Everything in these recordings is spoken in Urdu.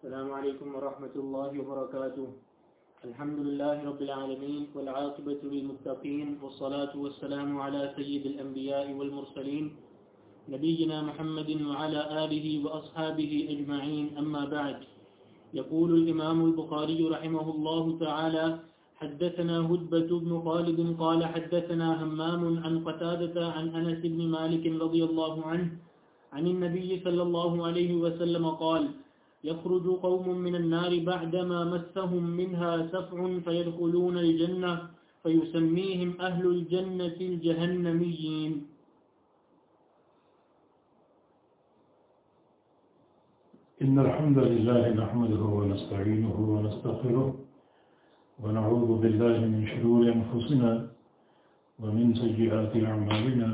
السلام عليكم ورحمة الله وبركاته. الحمد لله رب العالمين والعاقبة للمتقين والصلاة والسلام على سيد الأنبياء والمرسلين نبينا محمد وعلى آله وأصحابه أجمعين. أما بعد، يقول الإمام البخاري رحمه الله تعالى حدثنا هدبة بن خالد قال حدثنا همام عن قتادة عن أنس بن مالك رضي الله عنه عن النبي صلى الله عليه وسلم قال يخرج قوم من النار بعدما مسهم منها سفع فيدخلون الجنة فيسميهم أهل الجنة الجهنميين. إن الحمد لله نحمده ونستعينه ونستغفره ونعوذ بالله من شرور أنفسنا ومن سيئات أعمالنا.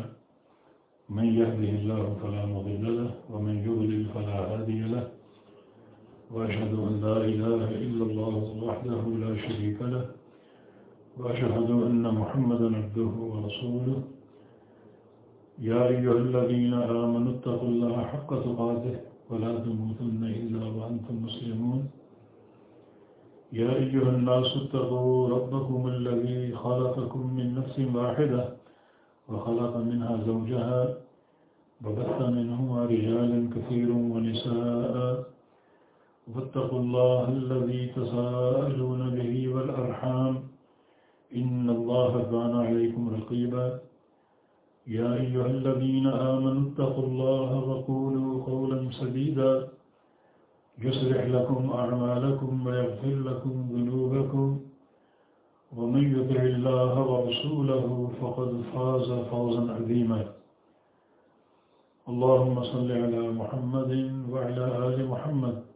من يهده الله فلا مضل له، ومن يضلل فلا هادي له. وأشهد أن لا إله إلا الله وحده لا شريك له، وأشهد أن محمدا عبده ورسوله. يا أيها الذين آمنوا اتقوا الله حق تقاته ولا تموتن إلا وأنتم مسلمون. يا أيها الناس اتقوا ربكم الذي خلقكم من نفس واحدة وخلق منها زوجها وبث منهما رجالا كثير ونساء. واتقوا الله الذي تساءلون به والأرحام إن الله كان عليكم رقيبا. يا أيها الذين آمنوا اتقوا الله وقولوا قولا سديدا. يصلح لكم أعمالكم ويغفر لكم ذنوبكم. ومن يطع الله ورسوله فقد فاز فوزا عظيما. اللهم صل على محمد وعلى آل محمد.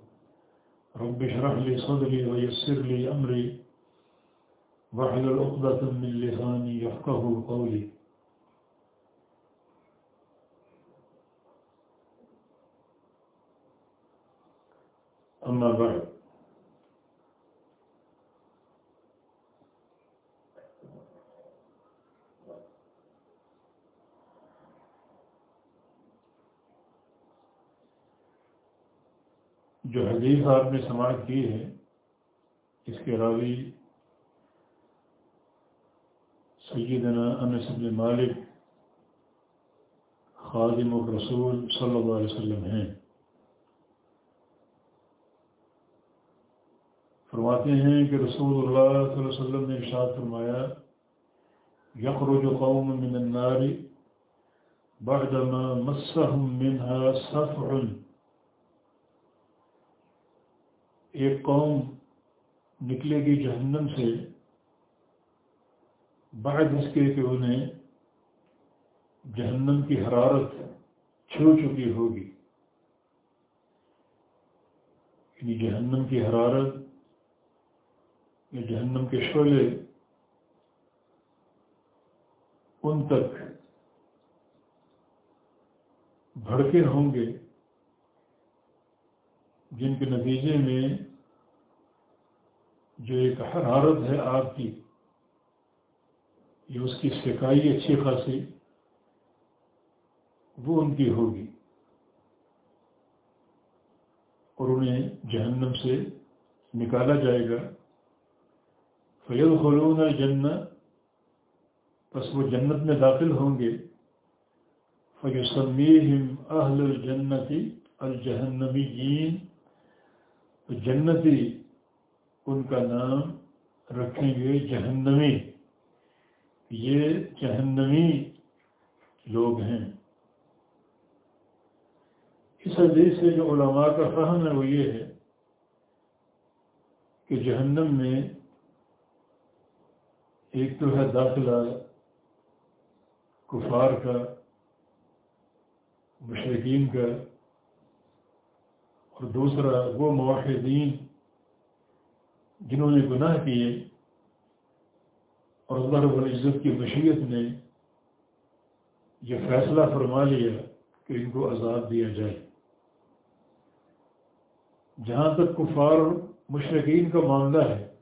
رب اشرح لي صدري ويسر لي أمري. واحلل عقدة من لساني يفقه قولي. أما بعد. جو حدیث آپ نے سماعت کی ہے اس کے راوی سیدنا انس بن مالک خادم الرسول صلی اللہ علیہ وسلم ہیں۔ فرماتے ہیں کہ رسول اللہ صلی اللہ علیہ وسلم نے ارشاد فرمایا یخرج قوم من النار بعدما مسهم منها صفع ایک قوم نکلے گی جہنم سے، بعد اس کے کہ انہیں جہنم کی حرارت چھو چکی ہوگی۔ یعنی جہنم کی حرارت یا جہنم کے شعلے ان تک بھڑکے ہوں گے۔ جن کے نتیجے میں جو ایک حرارت ہے آپ کی، یہ اس کی سکائی اچھی خاصی، وہ ان کی ہوگی۔ اور انہیں جہنم سے نکالا جائے گا۔ فید خلون الجنت بس وہ جنت میں داخل ہوں گے۔ فیوسمیم اہل الجنتی الجہنمیین تو جنتی ان کا نام رکھیں گے جہنمی۔ یہ جہنمی لوگ ہیں۔ اس حدیث سے جو علماء کا فہم ہے وہ یہ ہے کہ جہنم میں ایک تو ہے داخلہ کفار کا مشرقین کا اور دوسرا وہ معاہدین جنہوں نے گناہ کیے اور اللہ رب العزت کی مشیت نے یہ فیصلہ فرما لیا کہ ان کو عذاب دیا جائے۔ جہاں تک کفار مشرقین کا معاملہ ہے،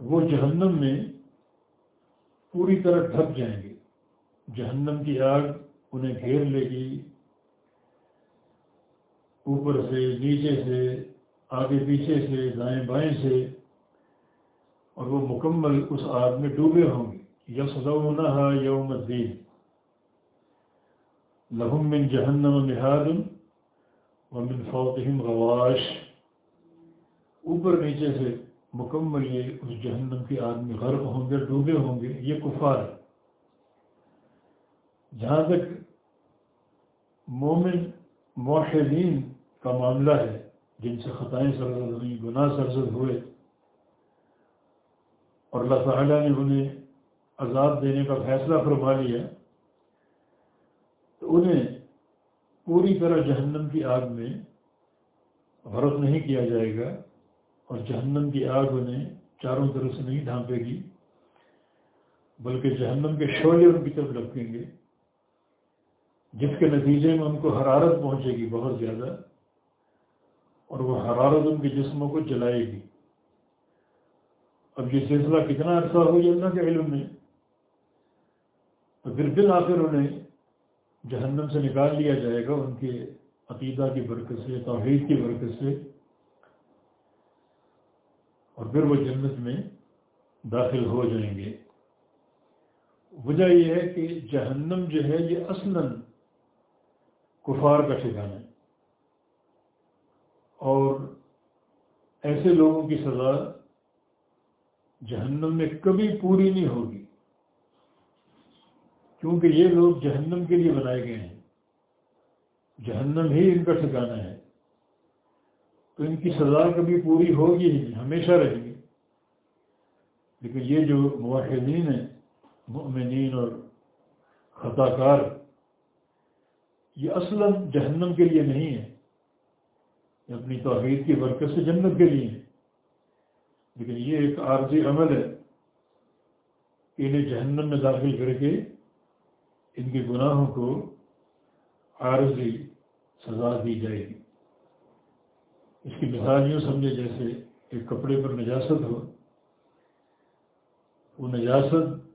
وہ جہنم میں پوری طرح ڈھک جائیں گے۔ جہنم کی آگ انہیں گھیر لے گی اوپر سے، نیچے سے، آگے پیچھے سے، دائیں بائیں سے، اور وہ مکمل اس آگ میں ڈوبے ہوں گے۔ یسدونہا یوم الدین۔ لہم من جہنم نہاد ومن فوقہم غواش۔ اوپر نیچے سے مکمل یہ اس جہنم کے آدمی غرق ہوں گے، ڈوبے ہوں گے۔ یہ کفار۔ ہے جہاں تک مومن معاہدین کا معاملہ ہے جن سے خطائیں سرزد ہوئیں گناہ سرزد ہوئے۔ اور اللہ تعالیٰ نے انہیں عذاب دینے کا فیصلہ فرما لیا تو انہیں پوری طرح جہنم کی آگ میں غرق نہیں کیا جائے گا اور جہنم کی آگ انہیں چاروں طرف سے نہیں ڈھانپے گی، بلکہ جہنم کے شعلے ان کی طرف لپکیں گے، جس کے نتیجے میں ان کو حرارت پہنچے گی بہت زیادہ۔ اور وہ حرارت ان کے جسموں کو جلائے گی۔ اب یہ سلسلہ کتنا عرصہ ہو اللہ کے علم میں؟ تو پھر بالآخر انہیں جہنم سے نکال لیا جائے گا ان کے عقیدہ کی برکت سے، توحید کی برکت سے۔ اور پھر وہ جنت میں داخل ہو جائیں گے۔ وجہ یہ ہے کہ جہنم جو ہے یہ اصلاً کفار کا ٹھکانا ہے۔ اور ایسے لوگوں کی سزا جہنم میں کبھی پوری نہیں ہوگی۔ کیونکہ یہ لوگ جہنم کے لیے بنائے گئے ہیں۔ جہنم ہی ان کا ٹھکانا ہے۔ تو ان کی سزا کبھی پوری ہوگی ہی نہیں، ہمیشہ رہے گی۔ لیکن یہ جو معاہدین ہیں، مؤمنین اور خطا کار یہ اصلا جہنم کے لیے نہیں ہے اپنی توحید کی برکت سے جنت کے لیے۔ لیکن یہ ایک عارضی عمل ہے کہ انہیں جہنم میں داخل کر کے ان کے گناہوں کو عارضی سزا دی جائے گی۔ اس کی مثال یوں سمجھے جیسے ایک کپڑے پر نجاست ہو۔ وہ نجاست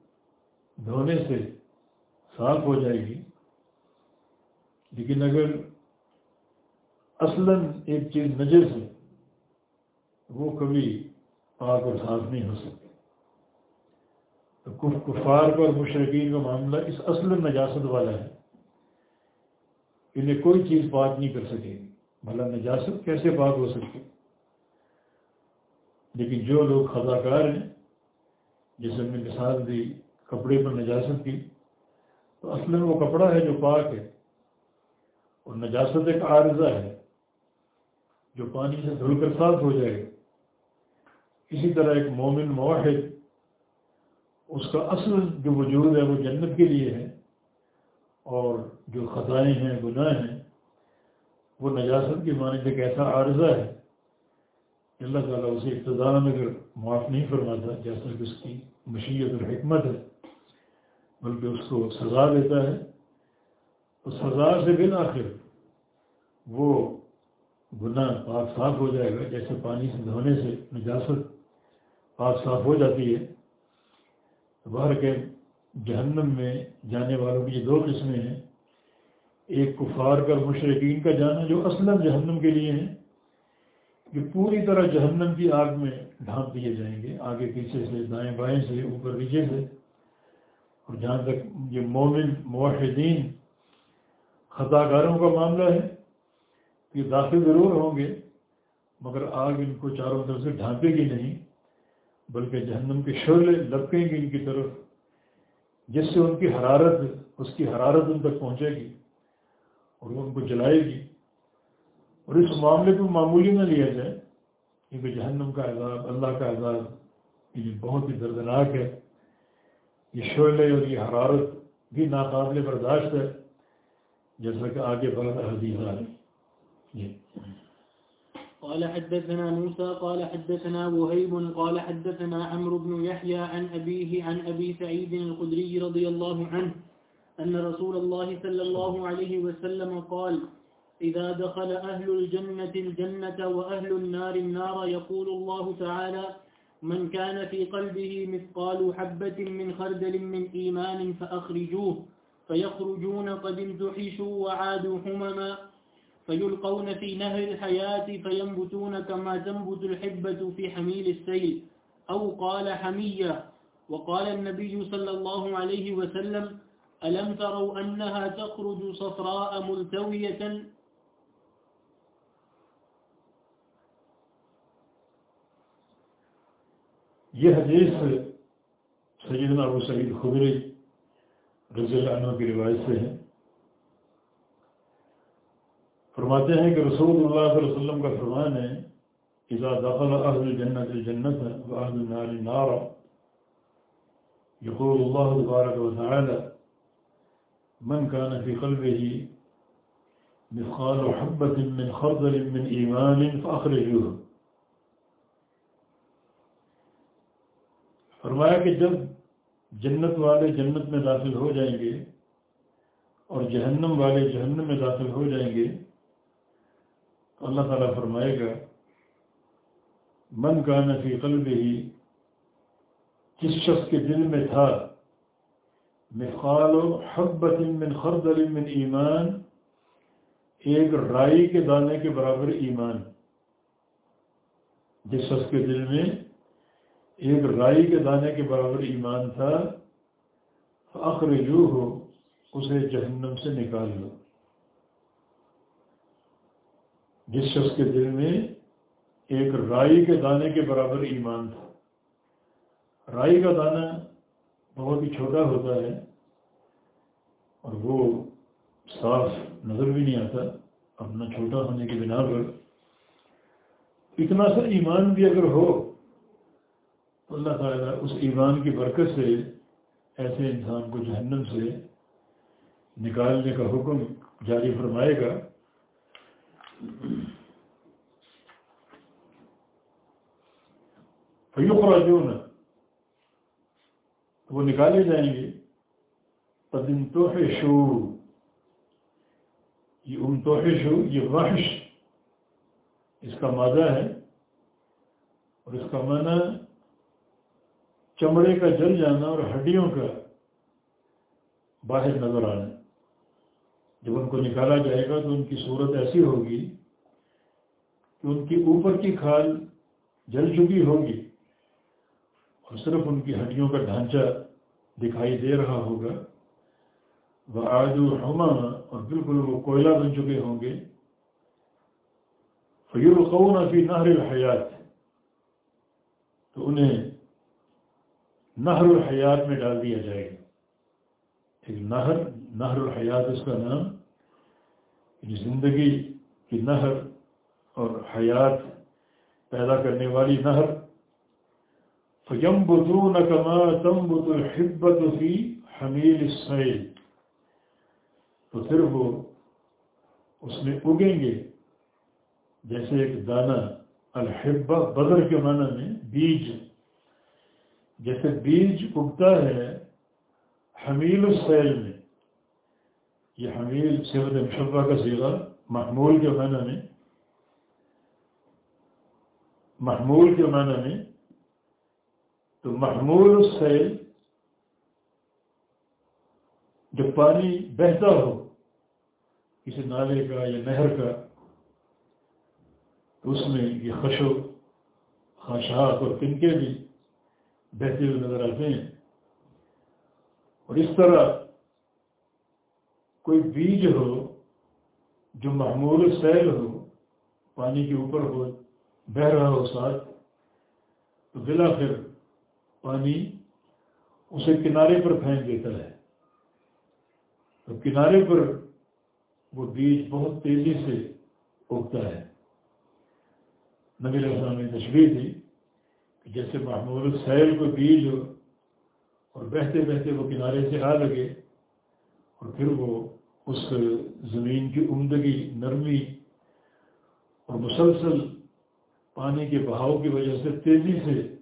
دھونے سے صاف ہو جائے گی، لیکن اگر اصلاً ایک چیز نجر سے وہ کبھی پاک اور صاف نہیں ہو سکتی۔ تو کفار کا اور مشرقین کا معاملہ اس اصل نجاست والا ہے۔ انہیں کوئی چیز پاک نہیں کر سکے۔ بھلا نجاست کیسے پاک ہو سکتی؟ لیکن جو لوگ خزا کار ہیں جیسے ہم نے مثال دی کپڑے پر نجاست کی، تو اصل وہ کپڑا ہے جو پاک ہے۔ اور نجاست ایک عارضہ ہے۔ جو پانی سے دھل کر صاف ہو جائے۔ گا اسی طرح ایک مومن معاہد اس کا اصل جو وجود ہے وہ جنت کے لیے ہے اور جو خزائیں ہیں، گناہ ہیں، وہ نجاست کی معنی ایک ایسا عارضہ ہے۔ کہ اللہ تعالیٰ اسے ابتدا میں اگر معاف نہیں فرماتا، جیسا کہ اس کی مشیت اور حکمت ہے، بلکہ اس کو سزا دیتا ہے۔ تو سزا سے بن آخر وہ گناہ پاک صاف ہو جائے گا، جیسے پانی سے دھونے سے نجاست پاک صاف ہو جاتی ہے۔ باہر کے جہنم میں جانے والوں کی دو قسمیں ہیں۔ ایک کفار کا مشرقین کا جانا جو اصلا جہنم کے لیے ہیں۔ کہ پوری طرح جہنم کی آگ میں ڈھانپ دیے جائیں گے، آگے پیچھے سے، دائیں بائیں سے، اوپر نیچے سے۔ اور جہاں تک یہ مومن معاہدین خطا کاروں کا معاملہ ہے کہ داخل ضرور ہوں گے، مگر آگ ان کو چاروں طرف سے ڈھانپے گی نہیں، بلکہ جہنم کے شعلے لپکیں گی ان کی طرف، جس سے ان کی حرارت، اس کی حرارت ان تک پہنچے گی اور وہ ان کو جلائے گی۔ اور اس معاملے کو معمولی نہ لیا جائے، کیونکہ جہنم کا عذاب، اللہ کا عذاب یہ بہت ہی دردناک ہے، یہ شعلے اور یہ حرارت بھی ناقابل برداشت ہے، جیسا کہ آگے بڑھتا حدیث آ رہی جی۔ قال حدثنا موسى، قال حدثنا وهيب، قال حدثنا عمرو بن يحيى عن أبيه عن أبي سعيد الخدري رضي الله عنه أن رسول الله صلى الله عليه وسلم قال إذا دخل أهل الجنة الجنة وأهل النار النار يقول الله تعالى من كان في قلبه مثقال حبة من خردل من إيمان فأخرجوه، فيخرجون قد امتحشوا وعادوا حمما فيلقون في نهر الحياة فينبتون كما تنبت الحبة في حميل السيل أو قال حمية وقال النبي صلى الله عليه وسلم ألم تروا أنها تخرج صفراء ملتوية یہ حدیث سیدنا ابو سعید خبری رضی اللہ عنہ کی روایت سے ہے۔ فرماتے ہیں کہ رسول اللہ صلی اللہ علیہ وسلم کا فرمان ہے، اذا دخل اہل الجنت الجنت و اہل النار النار يقول الله تبارك وتعالى من كان في قلبه مثقال حبة من خردل من إيمان فأخرجوه فرمایا کہ جب جنت والے جنت میں داخل ہو جائیں گے اور جہنم والے جہنم میں داخل ہو جائیں گے تو اللہ تعالیٰ فرمائے گا، من کا نفی قلب ہی جس شخص کے دل میں تھا، مثقال و حبت من خردل من ایمان، ایک رائی کے دانے کے برابر ایمان۔ جس شخص کے دل میں ایک رائی کے دانے کے برابر ایمان تھا آخر جو ہو اسے جہنم سے نکال لو۔ جس شخص کے دل میں ایک رائی کے دانے کے برابر ایمان تھا۔ رائی کا دانہ بہت ہی چھوٹا ہوتا ہے اور وہ صاف نظر بھی نہیں آتا اپنا چھوٹا ہونے کی بنا پر۔ اتنا سا ایمان بھی اگر ہو تو اللہ تعالیٰ اس ایمان کی برکت سے ایسے انسان کو جہنم سے نکالنے کا حکم جاری فرمائے گا۔ فیوق راجون وہ نکالے جائیں گے پدن شو یہ ام شو یہ وحش. اس کا مادہ ہے اور اس کا معنی چمڑے کا جل جانا اور ہڈیوں کا باہر نظر آنا. جب ان کو نکالا جائے گا تو ان کی صورت ایسی ہوگی کہ ان کی اوپر کی کھال جل چکی ہوگی اور صرف ان کی ہڈیوں کا ڈھانچہ دکھائی دے رہا ہوگا۔ وہ آج ہما اور بالکل وہ کوئلہ بن چکے ہوں گے۔ فیور القون فی نہر الحیات تو انہیں نہر الحیات میں ڈال دیا جائے گا۔ ایک نہر نہر الحیات اس کا یعنی نام زندگی کی نہر اور حیات پیدا کرنے والی نہر. فیم بدون کما تم بت الحبت فی حمیل سیل تو پھر وہ اس میں اگیں گے، جیسے ایک دانہ، الحبہ، بدر کے معنی میں بیج. جیسے بیج اگتا ہے حمیل السیل میں، یہ حمیل صفت مشبہ کا سیگا محمول کے معنی میں، محمول کے معنی میں، تو محمول السیل جب پانی بہتا ہو، کسی نالے کا یا نہر کا، تو اس میں یہ خشو خاشاک اور تنکے بھی بہتے ہوئے نظر آتے ہیں۔ اور اس طرح کوئی بیج ہو جو معمول سیل ہو، پانی کے اوپر ہو، بہ رہا ہو ساتھ، تو بلا پھر پانی اسے کنارے پر پھینک دیتا ہے۔ تو کنارے پر وہ بیج بہت تیزی سے اگتا ہے۔ نبی السلام نے تشریح تھی جیسے محمود سیل کو بیج ہو اور بہتے بہتے وہ کنارے سے آ لگے اور پھر وہ اس زمین کی عمدگی، نرمی اور مسلسل پانی کے بہاؤ کی وجہ سے تیزی سے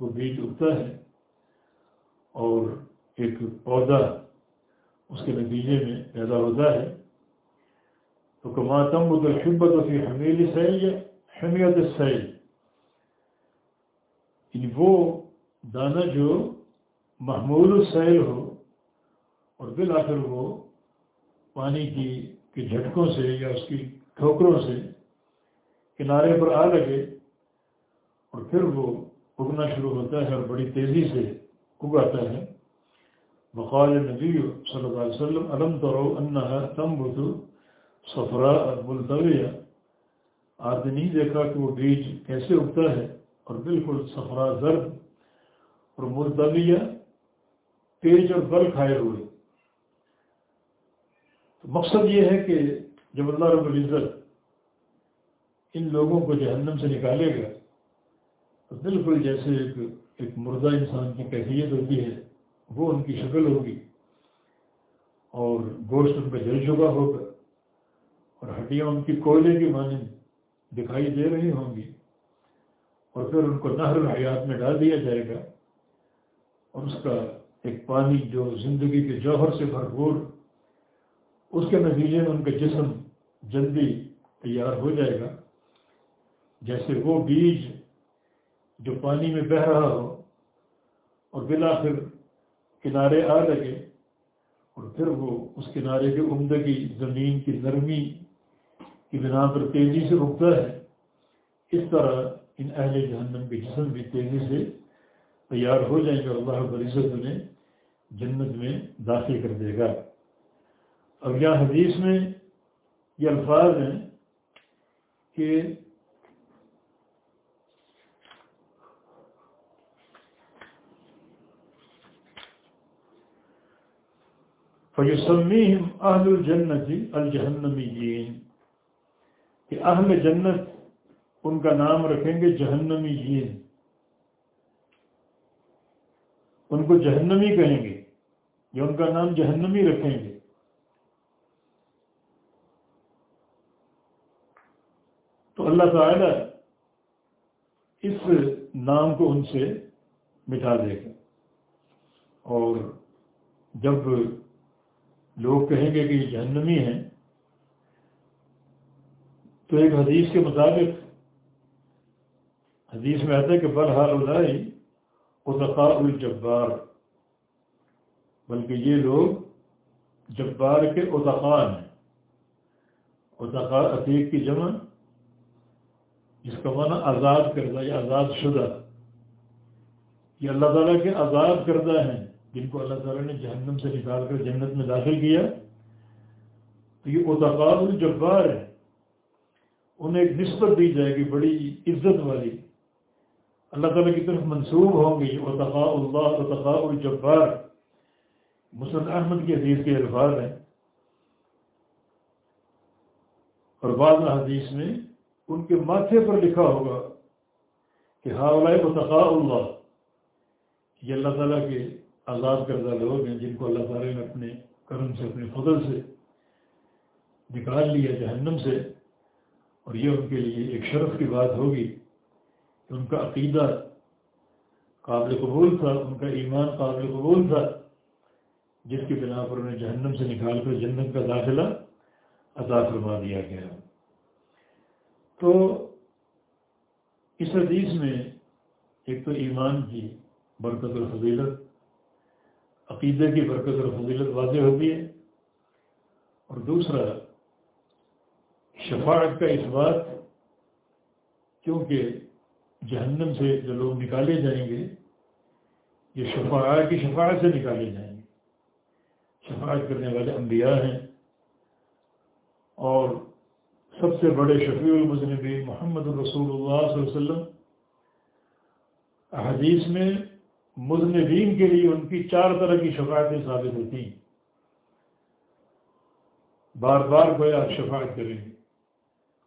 وہ بیج اگتا ہے اور ایک پودا اس کے نتیجے میں پیدا ہوتا ہے۔ تو کماتم الحبت فی حمیل سیل یا حمیت سیل۔ یعنی وہ دانہ جو محمول السیل ہو اور بالآخر وہ پانی کی کے جھٹکوں سے یا اس کی ٹھوکروں سے کنارے پر آ لگے اور پھر وہ اگنا شروع ہوتا ہے اور بڑی تیزی سے اگاتا ہے۔ بقال نبی صلی اللہ علیہ وسلم علم تو انہا تم بدھو سفرا اور ملتویہ آپ نے نہیں دیکھا کہ وہ بیج کیسے اگتا ہے اور بالکل سفرا زرد اور ملتویہ تیز اور بل کھائے ہوئے، تو مقصد یہ ہے کہ جب اللہ رب العزت ان لوگوں کو جہنم سے نکالے گا، تو بالکل جیسے ایک ایک مردہ انسان کی کیفیت ہوتی ہے، وہ ان کی شکل ہوگی اور گوشت ان پہ جل چکا ہوگا اور ہڈیاں ان کی کوئلے کی مانند دکھائی دے رہی ہوں گی اور پھر ان کو نہر الحیات میں ڈال دیا جائے گا، اور اس کا ایک پانی جو زندگی کے جوہر سے بھرپور، اس کے نتیجے میں ان کا جسم جلدی تیار ہو جائے گا۔ جیسے وہ بیج جو پانی میں بہہ رہا ہو اور بالآخر کنارے آ لگے اور پھر وہ اس کنارے کے عمدگی زمین کی نرمی کی بنا پر تیزی سے اگتا ہے، اس طرح ان اہل جہنم کے جسم بھی تیزی سے تیار ہو جائیں گے۔ اللہ عزت انہیں جنت میں داخل کر دے گا۔ اب یہاں حدیث میں یہ الفاظ ہیں کہ فیسمیم اہل الجنت الجہنمیین کہ اہل جنت ان کا نام رکھیں گے جہنمی جین ان کو جہنمی کہیں گے۔ یا ان کا نام جہنمی رکھیں گے۔ تو اللہ تعالی اس نام کو ان سے مٹا دے گا۔ اور جب لوگ کہیں گے کہ یہ جہنمی ہیں، تو ایک حدیث کے مطابق، حدیث میں آتا ہے کہ برحال ادائی اتقاء الجبار۔ بلکہ یہ لوگ جبار کے اتقاء ہیں۔ اتقاء عتیق کی جمع، جس کا معنی آزاد کردہ یا آزاد شدہ۔ یہ اللہ تعالیٰ کے آزاد کردہ ہیں، جن کو اللہ تعالیٰ نے جہنم سے نکال کر جنت میں داخل کیا۔ تو یہ اتقاب الجبار ہے انہیں ایک نسبت دی جائے گی، بڑی عزت والی۔ اللہ تعالیٰ کی طرف منسوب ہوں گی اتقاء اللہ اتقاء الجبار۔ مسلم احمد کی حدیث کے الفاظ ہیں۔ اور بعض حدیث میں ان کے ماتھے پر لکھا ہوگا کہ ہاں اتقاء اللہ یہ اللہ تعالیٰ کے آزاد کردہ لوگ ہیں جن کو اللہ تعالیٰ نے اپنے کرم سے، اپنے فضل سے نکال لیا جہنم سے۔ اور یہ ان کے لیے ایک شرف کی بات ہوگی کہ ان کا عقیدہ قابل قبول تھا، ان کا ایمان قابل قبول تھا۔ جس کی بنا پر انہیں جہنم سے نکال کر جنت کا داخلہ عطا فرما دیا گیا تو اس حدیث میں ایک تو ایمان کی برکت الفضیلت عقیدے کی برکت اور فضیلت واضح ہوتی ہے، اور دوسرا، شفاعت کا اس بات، کیونکہ جہنم سے جو لوگ نکالے جائیں گے، یہ شفاعت کی شفاعت سے نکالے جائیں گے۔ شفاعت کرنے والے انبیاء ہیں اور سب سے بڑے شفیع المذنبی محمد الرسول اللہ صلی اللہ علیہ وسلم حدیث میں مذنبین کے لیے ان کی چار طرح کی شفاعتیں ثابت ہوتی ہیں۔ بار بار گویا آپ شفاعت کریں گے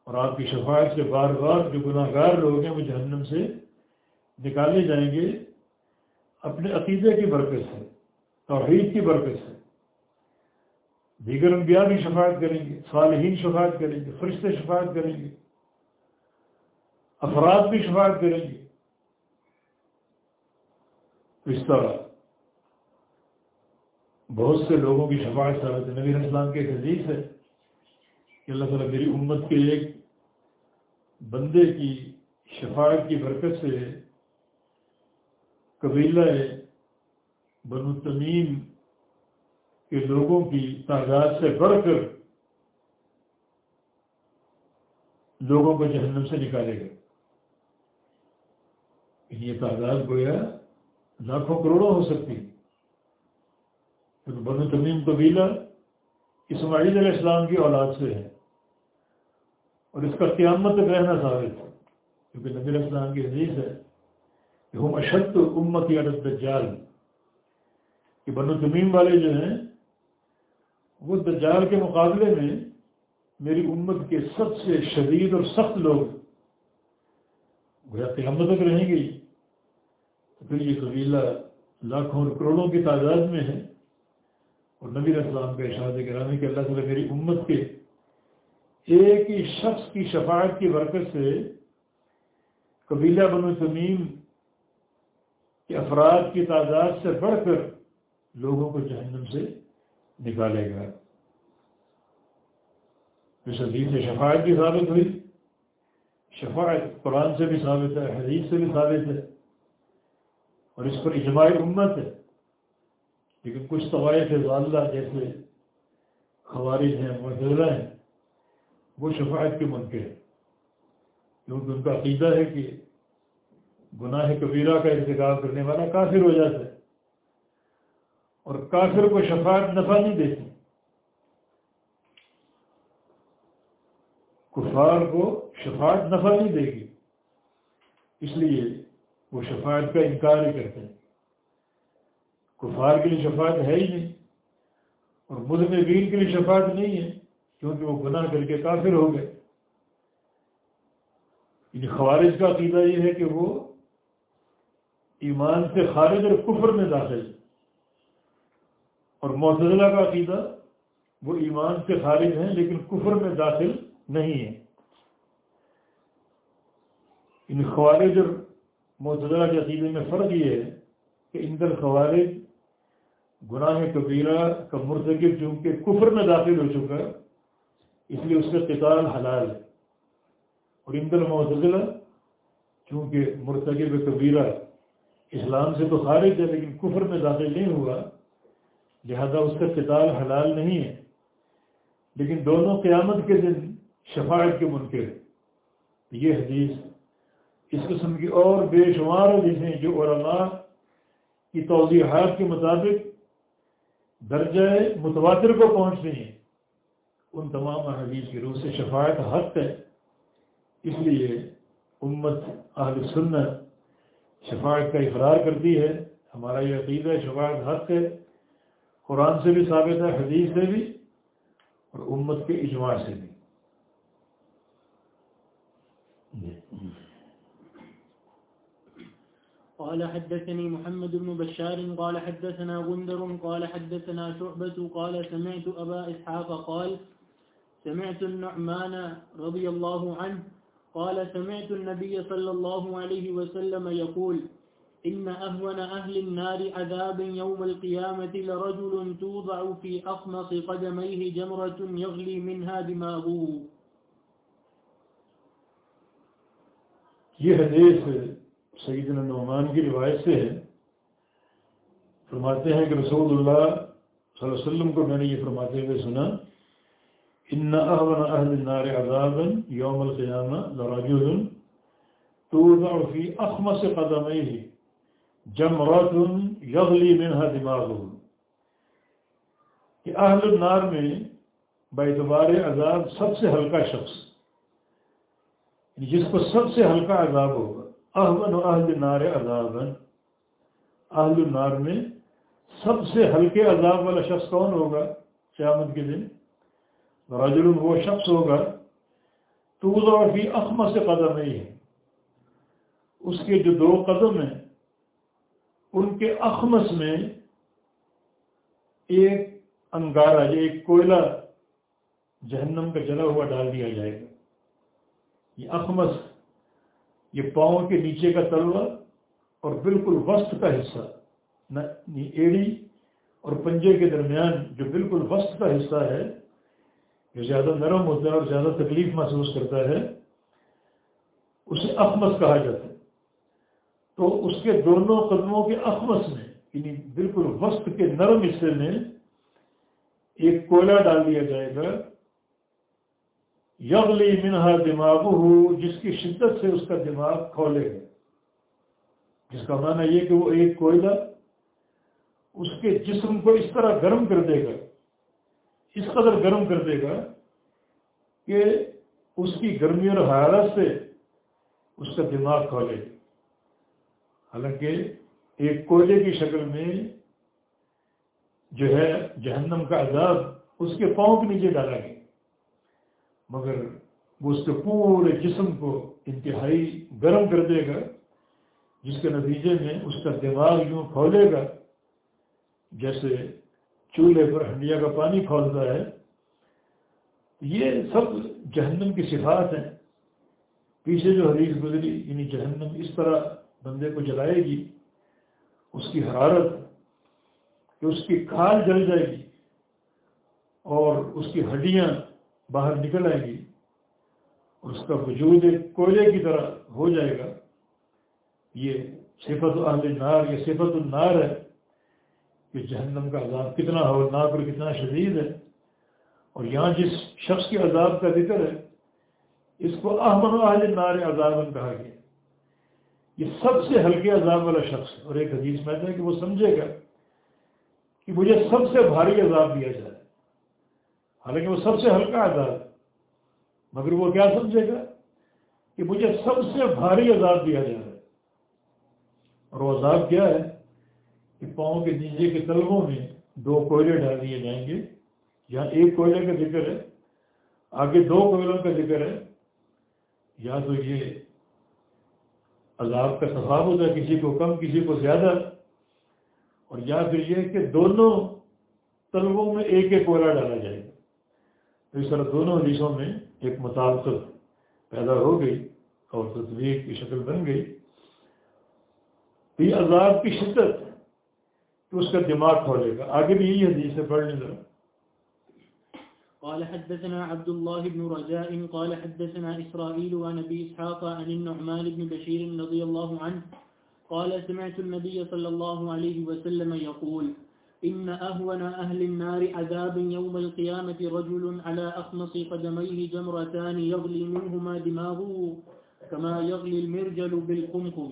اور آپ کی شفاعت سے بار بار جو گناہ گار لوگ ہیں وہ جہنم سے نکالے جائیں گے۔ اپنے عقیدے کی برکت سے، توحید کی برکت سے دیگر انبیاء بھی شفاعت کریں گے، صالحین شفاعت کریں گے، فرشتے شفاعت کریں گے، افراد بھی شفاعت کریں گے۔ اس طرح بہت سے لوگوں کی شفاعت ثابت نبی اسلام کے حدیث ہے کہ اللہ تعالیٰ میری امت کے ایک بندے کی شفاعت کی برکت سے قبیلہ بنو تمیم کے لوگوں کی تعداد سے بڑھ کر لوگوں کو جہنم سے نکالے گئے۔ یہ تعداد گویا لاکھوں کروڑوں ہو سکتی۔ بنو تمیم قبیلہ اسماعیل علیہ السلام کی اولاد سے ہے۔ اور اس کا قیامت تک رہنا ثابت ہے۔ کیونکہ نبی علیہ السلام کی حدیث ہے کہ ہم اشد امت یا دجال کہ بنو تمیم والے جو ہیں وہ دجال کے مقابلے میں میری امت کے سب سے شدید اور سخت لوگ گویا قیامت تک رہیں گی تو پھر یہ قبیلہ لاکھوں اور کروڑوں کی تعداد میں ہے۔ اور نبی السلام کا اشارہ کرانے کہ اللہ تعالیٰ میری امت کے ایک ہی شخص کی شفاعت کی برکت سے قبیلہ بن تمیم کے افراد کی تعداد سے بڑھ کر لوگوں کو جہنم سے نکالے گا۔ اس حدیث سے شفاعت بھی ثابت ہوئی۔ شفاعت قرآن سے بھی ثابت ہے، حدیث سے بھی ثابت ہے۔ اور اس پر اجماعی امت ہے۔ لیکن کچھ طوائف والدہ جیسے خوارج ہیں محضرہ ہیں، وہ شفاعت کے منکر ہیں۔ کیونکہ ان کا عقیدہ ہے کہ گناہ کبیرہ کا ارتکاب کرنے والا کافر ہو جاتا ہے۔ اور کافر کو شفاعت نفع نہیں دیتی۔ کفار کو شفاعت نفع نہیں دے گی۔ اس لیے وہ شفاعت کا انکار ہی کرتے ہیں۔ کفار کے لیے شفاعت ہے ہی نہیں۔ اور ملک میں کے لیے شفاعت نہیں ہے، کیونکہ وہ گناہ کر کے کافر ہو گئے۔ یعنی خوارج کا عقیدہ یہ ہے کہ وہ ایمان سے خارج اور کفر میں داخل ہے اور معتدلہ کا عقیدہ وہ ایمان سے خارج ہیں لیکن کفر میں داخل نہیں ہے ان خوارج اور معتدلہ کے عقیدے میں فرق یہ ہے کہ اندر خوارج گناہ کبیرہ کا مرتکب چونکہ کفر میں داخل ہو چکا ہے، اس لیے اس کا قتال حلال ہے۔ اور اندر معتدلہ چونکہ مرتکب کبیرہ اسلام سے تو خارج ہے لیکن کفر میں داخل نہیں ہوا لہذا اس کا قتال حلال نہیں ہے۔ لیکن دونوں قیامت کے دن شفاعت کے منکر یہ حدیث اس قسم کی اور بے شمار حدیثیں جو علماء کی توضیحات کے مطابق درجہ متواتر کو پہنچ رہی ہیں۔ ان تمام حدیث کی روح سے شفاعت حق ہے۔ اس لیے امت اہل سنت شفاعت کا اقرار کرتی ہے۔ ہمارا یہ عقیدہ شفاعت حق ہے۔ قرآن سے بھی ثابت ہے، حدیث سے بھی اور امت کے اجماع سے بھی۔ جی۔ قال حدثني محمد بن بشار، قال حدثنا غندر، قال حدثنا شعبة، قال سمعت أبا إسحاق قال سمعت النعمان رضي الله عنه، قال سمعت النبي صلى الله عليه وسلم يقول إن أهون أهل النار عذابا يوم القيامة لرجل توضع في أخمص قدميه جمرة يغلي منها دماغه. یہ حدیث سیدنا نعمان کی روایت سے ہے۔ فرماتے ہیں کہ رسول اللہ صلی اللہ علیہ وسلم کو میں نے یہ فرماتے ہوئے سنا ان احون اہل النار عذابا یوم القیامہ لرجل توضع فی اخمص قدمیہ جمرات یغلی منها دماغه کہ اہل النار میں بیتبار عذاب سب سے ہلکا شخص یعنی جس کو سب سے ہلکا عذاب ہوگا احمد و اہل نار عذاب اہل النار میں سب سے ہلکے عذاب والا شخص کون ہوگا؟ قیامت کے دن رجل، وہ شخص ہوگا تو اور بھی اخم سے قدم ہی ہے۔ اس کے جو دو قدم ہیں ان کے اخمس میں ایک انگارہ ایک کوئلہ جہنم کا جلا ہوا ڈال دیا جائے گا۔ یہ اخمس، یہ پاؤں کے نیچے کا تلوا اور بالکل وسط کا حصہ، نہ ایڑی اور پنجے کے درمیان جو بالکل وسط کا حصہ ہے جو زیادہ نرم ہوتا ہے اور زیادہ تکلیف محسوس کرتا ہے، اسے اخمس کہا جاتا ہے۔ تو اس کے دونوں قدموں کے اخمس میں یعنی بالکل وسط کے نرم حصے میں ایک کوئلہ ڈال دیا جائے گا۔ یغلی منہا دماغ ہو جس کی شدت سے اس کا دماغ کھولے گا۔ جس کا معنی یہ کہ وہ ایک کوئلہ اس کے جسم کو اس طرح گرم کر دے گا۔ اس قدر گرم کر دے گا کہ اس کی گرمی اور حرارت سے اس کا دماغ کھولے گا۔ حالانکہ ایک کوئلے کی شکل میں جو ہے جہنم کا عذاب اس کے پاؤں کے نیچے ڈالا گیا۔ مگر وہ اس کے پورے جسم کو انتہائی گرم کر دے گا، جس کے نتیجے میں اس کا دماغ یوں کھولے گا جیسے چولہے پر ہنڈیا کا پانی کھولتا ہے۔ یہ سب جہنم کی صفات ہیں۔ پیچھے جو حدیث گزری یعنی جہنم اس طرح بندے کو جلائے گی، اس کی حرارت کہ اس کی کھال جل جائے گی اور اس کی ہڈیاں باہر نکل آئے گی، اور اس کا وجود ایک کوئلے کی طرح ہو جائے گا۔ یہ صفت اہل نار یہ صفت النار ہے کہ جہنم کا عذاب کتنا ہولناک اور کتنا شدید ہے۔ اور یہاں جس شخص کے عذاب کا ذکر ہے، اس کو احمد اہل نار عذاب کہا گیا۔ یہ سب سے ہلکے عذاب والا شخص اور ایک حدیث میں ہے کہ وہ سمجھے گا کہ مجھے سب سے بھاری عذاب دیا جائے حالانکہ وہ سب سے ہلکا عذاب مگر وہ کیا سمجھے گا کہ مجھے سب سے بھاری عذاب دیا جائے اور وہ عذاب کیا ہے کہ پاؤں کے نیچے کے طلبوں میں دو کوئلے ڈال دیے جائیں گے۔ یہاں ایک کوئلے کا ذکر ہے، آگے دو کوئلوں کا ذکر ہے۔ یا تو یہ عذاب کا ثفاب ہوتا ہے کسی کو کم، کسی کو زیادہ۔ اور یا پھر یہ کہ دونوں طلبوں میں ایک ایک کوئلہ ڈالا جائے گا۔ تو اس طرح دونوں حدیثوں میں ایک مطابقت پیدا ہو گئی اور تصویر کی شکل بن گئی۔ تو یہ عذاب کی شدت تو اس کا دماغ کھولے گا۔ آگے بھی یہی حدیث ہے پڑھنے ذرا۔ قال حدثنا عبد الله بن رجاء قال حدثنا إسرائيل ونبي إسحاق عن النعمان بن بشير رضي الله عنه قال سمعت النبي صلى الله عليه وسلم يقول إن أهون أهل النار عذاب يوم القيامة رجل على أخمص قدميه جمرتان يغلي منهما دماغه كما يغلي المرجل بالقمقم.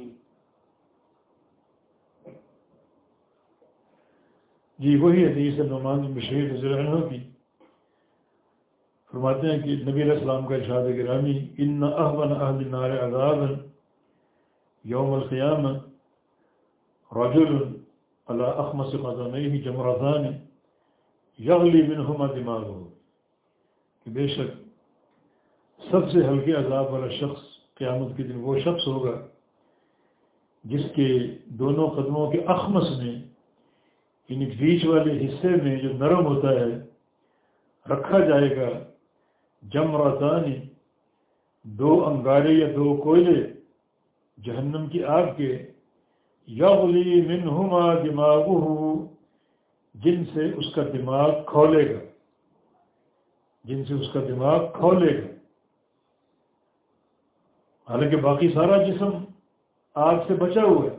جی وہی حدیث نعمان بشیر رضی اللہ عنہ کی۔ فرماتے ہیں کہ نبی علیہ السلام کا ارشاد گرامی، ان احمن اہل نار عذاب یوم القیام رجل اللہ احمد سے جمرتان یغلی منہما دماغ ہو کہ بے شک سب سے ہلکے عذاب والا شخص قیامت کے دن وہ شخص ہوگا جس کے دونوں قدموں کے اخمس میں یعنی بیچ والے حصے میں جو نرم ہوتا ہے، رکھا جائے گا جمرادانی دو انگارے یا دو کوئلے جہنم کی آگ کے یغلی منہما دماغ جن سے اس کا دماغ کھولے گا۔ جن سے اس کا دماغ کھولے گا۔ حالانکہ باقی سارا جسم آگ سے بچا ہوا ہے،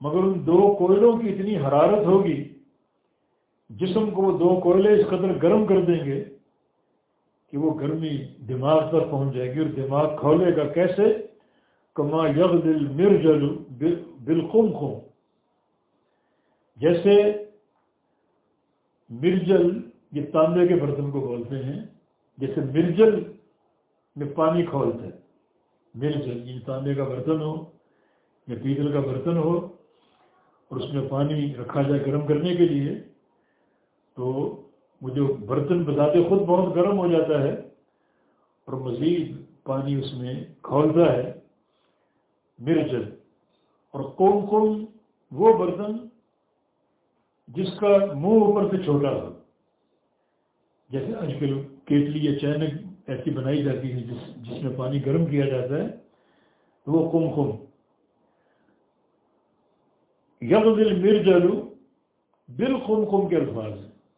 مگر ان دو کوئلوں کی اتنی حرارت ہوگی، جسم کو وہ دو کوئلے اس قدر گرم کر دیں گے کہ وہ گرمی دماغ پر پہنچ جائے گی اور دماغ کھولے گا کیسے؟ کما یغ دل مرجل بالخم خم جیسے مرجل یہ تانبے کے برتن کو بولتے ہیں، جیسے مرجل میں پانی کھولتے ہیں۔ مرجل یہ تانبے کا برتن ہو، یا پیتل کا برتن ہو، اور اس میں پانی رکھا جائے گرم کرنے کے لیے، تو وہ جو برتن بتاتے خود بہت گرم ہو جاتا ہے اور مزید پانی اس میں کھولتا ہے مرچل اور کون کون وہ برتن جس کا منہ اوپر سے چھوٹا ہو۔ جیسے آج کل کیٹلی یا چینک ایسی بنائی جاتی ہے جس جس میں پانی گرم کیا جاتا ہے وہ کم کم دل مر جلو بل خم کے الفاظ۔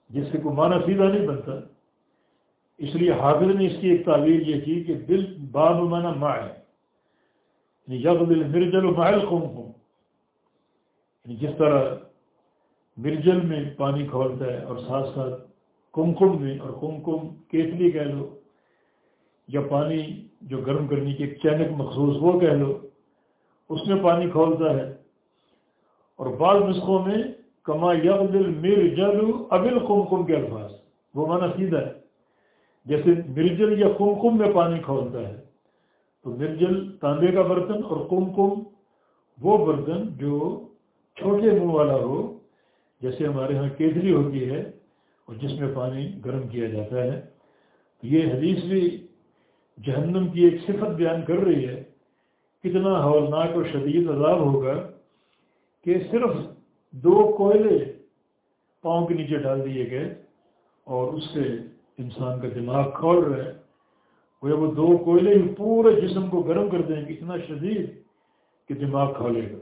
جس سے کوئی معنی سیدھا نہیں بنتا۔ اس لیے حافظ نے اس کی ایک تعبیر یہ کی کہ دل باب مانا ما ہے۔ یعنی دل مرجل و مائل خم خم یعنی جس طرح مرجل میں پانی کھولتا ہے اور ساتھ ساتھ کم کم میں، اور کم کم کیتلی کہہ لو، یا پانی جو گرم کرنے کی ایک چینک مخصوص وہ کہہ لو، اس میں پانی کھولتا ہے۔ اور بعض نسخوں میں کما یغل مر جلو ابل کم کے الفاظ۔ وہ مانا سیدھا ہے۔ جیسے مرجل یا کم میں پانی کھولتا ہے۔ تو مرجل تانبے کا برتن اور کم کم وہ برتن جو چھوٹے منہ والا ہو، جیسے ہمارے ہاں کیتری ہوتی ہے اور جس میں پانی گرم کیا جاتا ہے۔ تو یہ حدیث بھی جہنم کی ایک صفت بیان کر رہی ہے۔ کتنا ہولناک اور شدید عذاب ہوگا کہ صرف دو کوئلے پاؤں کے نیچے ڈال دیے گئے اور اس سے انسان کا دماغ کھول رہا ہے۔ وہ دو کوئلے ہی پورے جسم کو گرم کر دیں گے، اتنا شدید کہ دماغ کھولے گا۔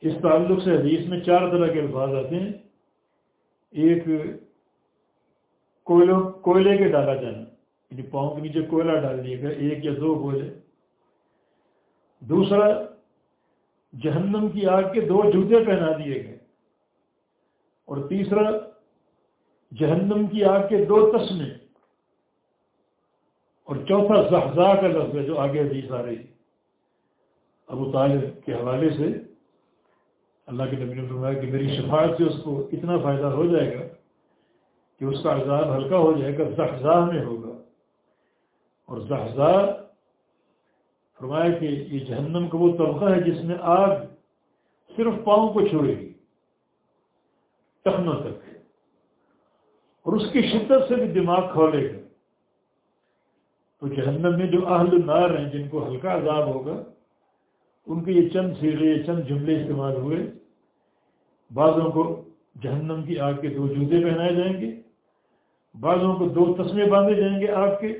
اس تعلق سے حدیث میں چار طرح کے الفاظ آتے ہیں۔ ایک کوئلوں، کوئلے کے ڈالا جانا یعنی پاؤں کے نیچے کوئلہ ڈال دیے گا ایک یا دو کوئلے۔ دوسرا جہنم کی آگ کے دو جوتے پہنا دیے گئے۔ اور تیسرا، جہنم کی آگ کے دو تسمے اور چوتھا، زحزا کا لفظ ہے جو آگے حدیث آ رہی۔ ابو طالب کے حوالے سے اللہ کے نبی نے فرمایا کہ میری شفاعت سے اس کو اتنا فائدہ ہو جائے گا کہ اس کا عذاب ہلکا ہو جائے گا، زحزا میں ہوگا۔ اور زحزا فرمایا کہ یہ جہنم کا وہ طبقہ ہے جس میں آگ صرف پاؤں کو چھوڑے گی ٹخنوں تک، اور اس کی شدت سے بھی دماغ کھولے گا۔ تو جہنم میں جو اہل نار ہیں، جن کو ہلکا عذاب ہوگا، ان کے یہ چند سیڑھے چند جملے استعمال ہوئے۔ بعضوں کو جہنم کی آگ کے دو جوتے پہنائے جائیں گے، بعضوں کو دو تسمے باندھے جائیں گے آگ کے،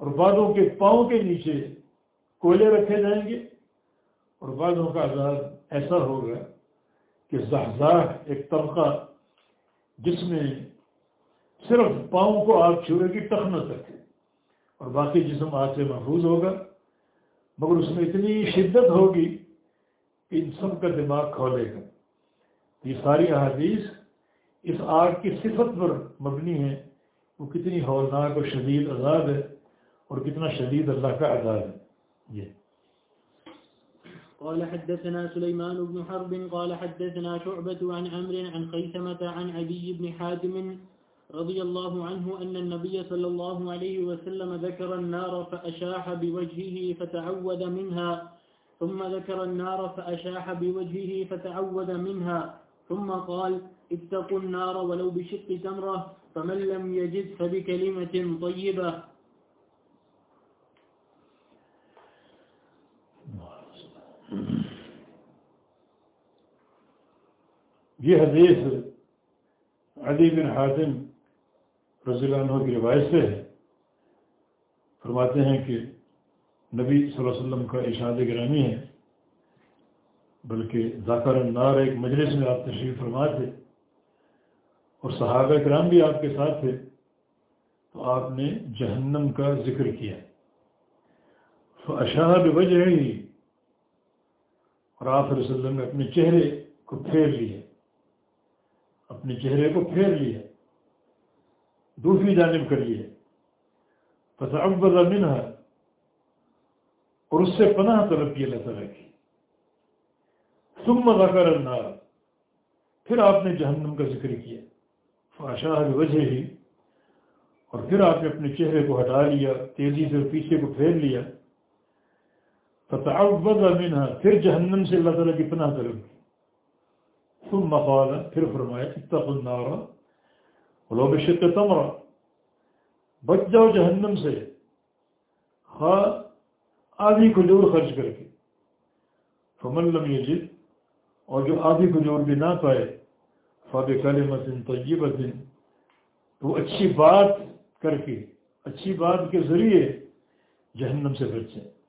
اور بعضوں کے پاؤں کے نیچے کوئلے رکھے جائیں گے اور بعضوں کا عذاب ایسا ہوگا کہ زحزاہ ایک طبقہ جس میں صرف پاؤں کو آگ چھوڑے گی ٹخنوں تک اور باقی جسم آگ سے محفوظ ہوگا، مگر اس میں اتنی شدت ہوگی کہ ان سب کا دماغ کھولے گا۔ یہ ساری احادیث اس آگ کی صفت پر مبنی ہے وہ کتنی ہولناک اور شدید عذاب ہے اور کتنا شدید اللہ کا عذاب ہے۔ یہ قال حدثنا سليمان بن حرب قال حدثنا شعبة عن عمر عن خيثمة عن عبي بن حاتم رضي الله عنه أن النبي صلى الله عليه وسلم ذكر النار فأشاح بوجهه فتعوذ منها، ثم ذكر النار فأشاح بوجهه فتعوذ منها، ثم قال اتقوا النار ولو بشق تمرة، فمن لم يجد فبكلمة طيبة. یہ حدیث علی بن حاتم رضی اللہ عنہ کی روایت سے ہے۔ فرماتے ہیں کہ نبی صلی اللہ علیہ وسلم کا اشاد گرامی ہے، بلکہ ذاکر النار ایک مجلس میں آپ تشریف فرما تھے اور صحابہ کرام بھی آپ کے ساتھ تھے، تو آپ نے جہنم کا ذکر کیا۔ اشاہ وجہ ہی اور آپ علیہ وسلم نے اپنے چہرے کو پھیر لیا اپنے چہرے کو پھیر لیا دوسری جانب کر لیے فتعوذ منها۔ اور اس سے پناہ طلب کی اللہ تعالیٰ کی۔ ثم ذکر النار۔ پھر آپ نے جہنم کا ذکر کیا۔ فاشاہ وجہ ہی اور پھر آپ نے اپنے چہرے کو ہٹا لیا، تیزی سے پیچھے کو پھیر لیا۔ فتعوذ منها. پھر جہنم سے اللہ تعالیٰ کی پناہ طلب کی ثم قال، پھر فرمایا، اتقوا النار. ولو بشق تمرہ بچ جاؤ جہنم سے. خواہ آدھی کھجور خرچ کر کے. فمن لم یجد، اور جو آدھی کھجور بھی نہ پائے فاب کلمت طیبت تو اچھی بات کر کے، اچھی بات کے ذریعے جہنم سے بچیں.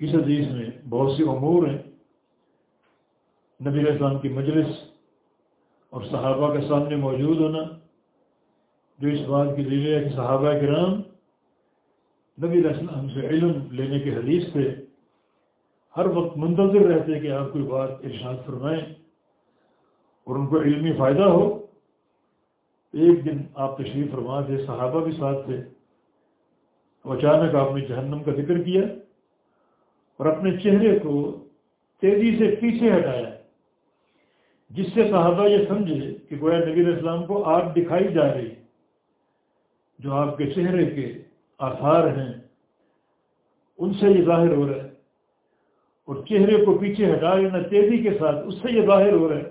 اس حدیث میں بہت سی امور ہیں۔ نبی علیہ السلام کی مجلس اور صحابہ کے سامنے موجود ہونا، جو اس بات کی دلیل ہے کہ صحابہ کرام نبی علیہ السلام سے علم لینے کے حدیث سے ہر وقت منتظر رہتے کہ آپ کوئی بات ارشاد فرمائیں اور ان کو علمی فائدہ ہو۔ ایک دن آپ تشریف فرما تھے صحابہ بھی ساتھ تھے۔ اچانک آپ نے جہنم کا ذکر کیا۔ اور اپنے چہرے کو تیزی سے پیچھے ہٹایا، جس سے صحابہ یہ سمجھے کہ گویا نبی علیہ السلام کو آگ دکھائی جا رہی جو آپ کے چہرے کے آثار ہیں، ان سے یہ ظاہر ہو رہا ہے۔ اور چہرے کو پیچھے ہٹا لینا تیزی کے ساتھ، اس سے یہ ظاہر ہو رہا ہے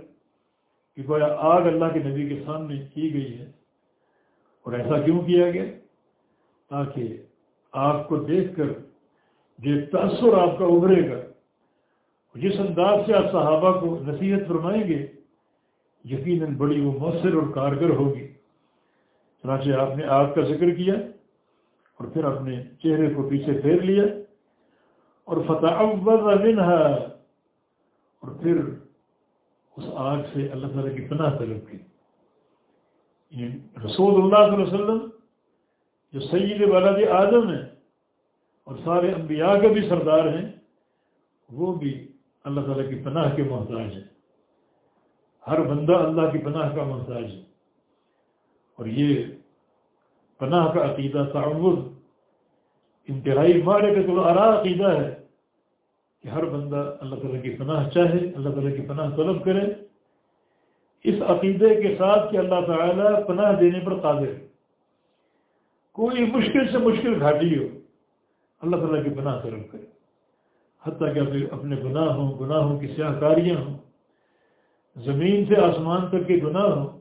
کہ گویا آگ اللہ کے نبی کے سامنے کی گئی ہے۔ اور ایسا کیوں کیا گیا؟ تاکہ آپ کو دیکھ کر جو تأثر آپ کا ابھرے گا۔ جس انداز سے آپ صحابہ کو نصیحت فرمائیں گے، یقیناً بڑی وہ مؤثر اور کارگر ہوگی۔ چنانچہ آپ نے آگ کا ذکر کیا اور پھر اپنے چہرے کو پیچھے پھیر لیا اور فتح منها اور پھر اس آگ سے اللہ تعالیٰ کی پناہ طلب کی۔ یعنی رسول اللہ صلی اللہ علیہ وسلم، جو سید والد اعظم ہیں اور سارے انبیاء کے بھی سردار ہیں، وہ بھی اللہ تعالیٰ کی پناہ کے محتاج ہے ہر بندہ اللہ کی پناہ کا محتاج ہے۔ اور یہ پناہ کا عقیدہ تعمد، انتہائی مارے کا تو عقیدہ ہے کہ ہر بندہ اللہ تعالیٰ کی پناہ چاہے، اللہ تعالیٰ کی پناہ طلب کرے۔ اس عقیدے کے ساتھ کہ اللہ تعالیٰ پناہ دینے پر قادر کوئی مشکل سے مشکل گھاٹی ہو اللہ تعالیٰ کی پناہ طلب کرے۔ حتیٰ کہ اپنے گناہ ہوں گناہوں کی سیاہ کاریاں ہوں، زمین سے آسمان تک کے گناہ ہوں،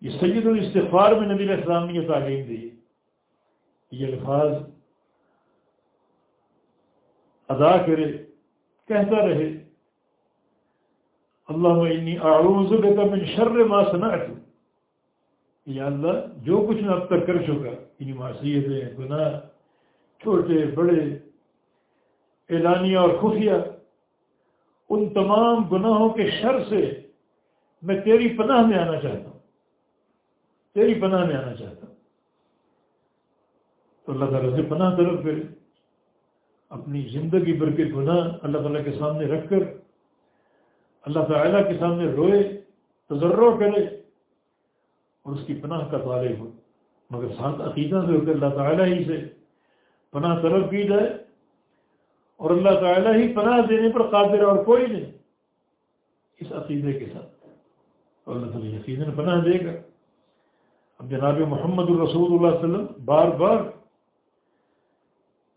یہ سید الاستغفار میں نبی السلام نے یہ تعلیم دی۔ یہ الفاظ ادا کرے، کہتا رہے۔ اللہ انی اعوذ بک من شر ما صنعت۔ یا اللہ، جو کچھ میں اب تک کر چکا یعنی معصیتیں گناہ چھوٹے بڑے اعلانیہ اور خفیہ، ان تمام گناہوں کے شر سے میں تیری پناہ میں آنا چاہتا ہوں۔ تیری پناہ میں آنا چاہتا ہوں۔ تو اللہ تعالیٰ سے پناہ طلب کرے اپنی زندگی بھر کے گناہ اللہ تعالیٰ کے سامنے رکھ کر، اللہ تعالیٰ کے سامنے روئے تجرب کرے اور اس کی پناہ کا طالب ہو۔ مگر ساتھ عقیدہ سے ہو کر اللہ تعالیٰ ہی سے پناہ طلب کی جائے اور اللہ تعالیٰ ہی پناہ دینے پر قادر اور کوئی نہیں اس عقیدے کے ساتھ۔ اور اللہ تعالیٰ یقیناً پناہ دے گا۔ اب جناب محمد الرسول اللہ علیہ وسلم بار بار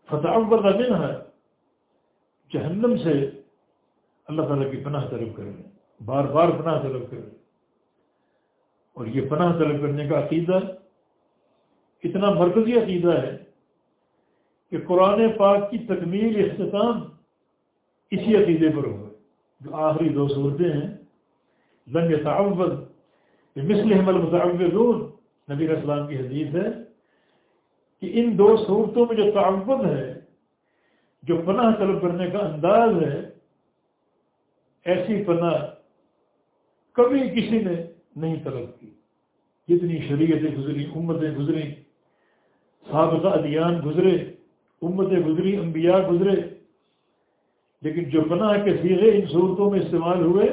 فتح دن ہے جہنم سے اللہ تعالیٰ کی پناہ طلب کریں بار بار پناہ طلب کریں اور یہ پناہ طلب کرنے کا عقیدہ اتنا مرکزی عقیدہ ہے کہ قرآن پاک کی تکمیل اختتام اسی عقیدے پر ہوگا جو آخری دو صورتیں ہیں لنگ تعود مثل حمل متعودون نبی اسلام کی حدیث ہے کہ ان دو صورتوں میں جو تعود ہے، جو پناہ طلب کرنے کا انداز ہے، ایسی پناہ کبھی کسی نے نہیں طلب کی۔ جتنی شریعتیں گزری، امتیں گزری، سابقہ ادیان گزرے امتیں گزری، انبیاء گزرے، لیکن جو پناہ کے سیغے ان صورتوں میں استعمال ہوئے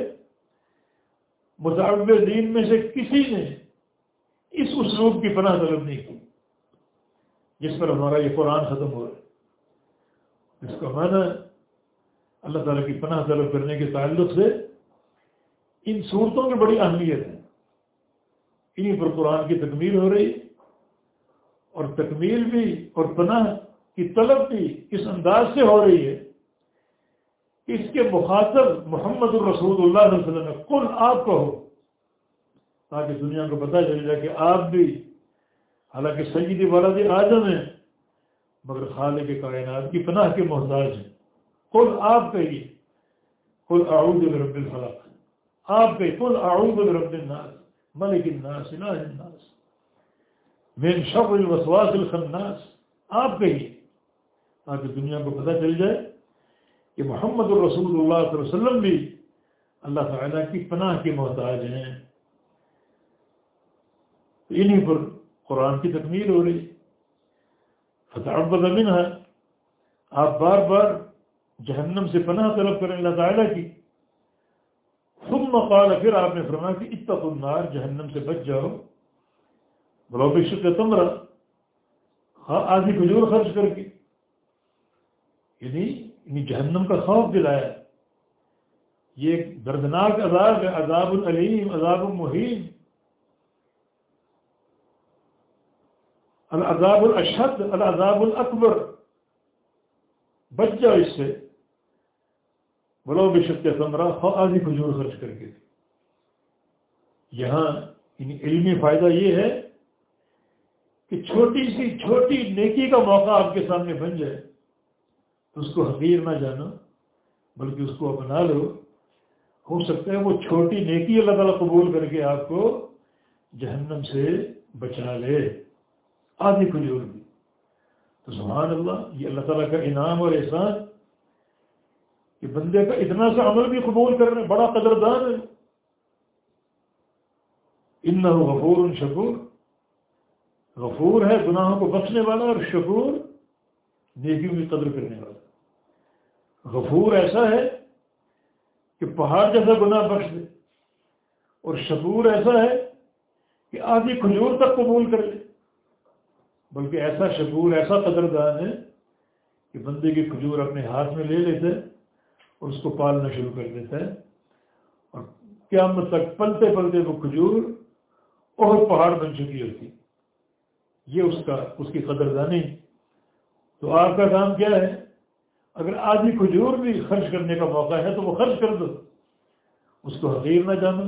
متعب دین میں سے کسی نے اس اسلوب کی پناہ طلب نہیں کی، جس پر ہمارا یہ قرآن ختم ہو رہا ہے۔ اس کا معنی اللہ تعالیٰ کی پناہ طلب کرنے کے تعلق سے ان صورتوں کی بڑی اہمیت ہے۔ انہیں پر قرآن کی تکمیل ہو رہی اور تکمیل بھی اور پناہ کی طلب بھی اس انداز سے ہو رہی ہے۔ کہ اس کے مخاطب محمد الرسول اللہ علیہ وسلم ہے کل آپ کو ہو تاکہ دنیا کو پتہ چل جائے کہ آپ بھی حالانکہ سیدی والد اعظم ہیں، مگر خالق کائنات کی پناہ کے محتاج ہیں۔ کل آپ کہیے۔ کل اعوذ برب الفلق۔ آپ کہیے کل اعوذ برب الناس۔ ملک الناس، الہ الناس۔ من شر الوسواس الخناس۔ آپ کہیے۔ تاکہ دنیا کو پتہ چل جائے کہ محمد الرسول اللہ صلی اللہ علیہ وسلم بھی اللہ تعالیٰ کی پناہ کے محتاج ہیں۔ انہیں پر قرآن کی تکمیل ہو رہی۔ فتح بدمن ہے آپ بار بار جہنم سے پناہ طلب کریں اللہ تعالیٰ کی۔ ثم مقال پھر آپ نے فرمایا کہ اتق النار، جہنم سے بچ جاؤ۔ بلو بشک تمرا ہاں آدھی کھجور خرچ کر کے۔ یعنی, یعنی, جہنم کا خوف دلایا۔ یہ ایک دردناک عذاب ہے عذاب العلیم عذاب المحیم۔ العذاب الاشد العذاب الاکبر۔ بچ جاؤ اس سے۔ بلو بے شک سمرا آدھی کھجور خرچ کر کے۔ یہاں یعنی علمی فائدہ یہ ہے کہ چھوٹی سی چھوٹی نیکی کا موقع آپ کے سامنے بن جائے۔ تو اس کو حقیر نہ جانا بلکہ اس کو اپنا لو۔ ہو سکتا ہے وہ چھوٹی نیکی اللہ تعالیٰ قبول کر کے آپ کو جہنم سے بچا لے۔ آدھی کھجور بھی۔ تو سبحان اللہ، یہ اللہ تعالیٰ کا انعام اور احسان کہ بندے کا اتنا سا عمل بھی قبول کر رہے بڑا قدردان ہے۔ ان غفور ان شکور۔ غفور ہے گناہوں کو بخشنے والا اور شکور نیکیوں کی قدر کرنے والا۔ غفور ایسا ہے کہ پہاڑ جیسا گناہ بخش دے اور شکور ایسا ہے کہ آدھی کھجور تک قبول کر لے۔ بلکہ ایسا شکور ایسا قدردان ہے کہ بندے کی کھجور اپنے ہاتھ میں لے لیتے اور اس کو پالنا شروع کر دیتا ہے۔ اور قیامت تک پلتے پلتے وہ کھجور اور پہاڑ بن چکی ہوتی۔ یہ اس کا، اس کی قدردانی۔ تو آپ کا کام کیا ہے؟ اگر آدھی کھجور بھی خرچ کرنے کا موقع ہے تو وہ خرچ کر دو۔ اس کو حقیر نہ جانو۔